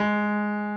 Música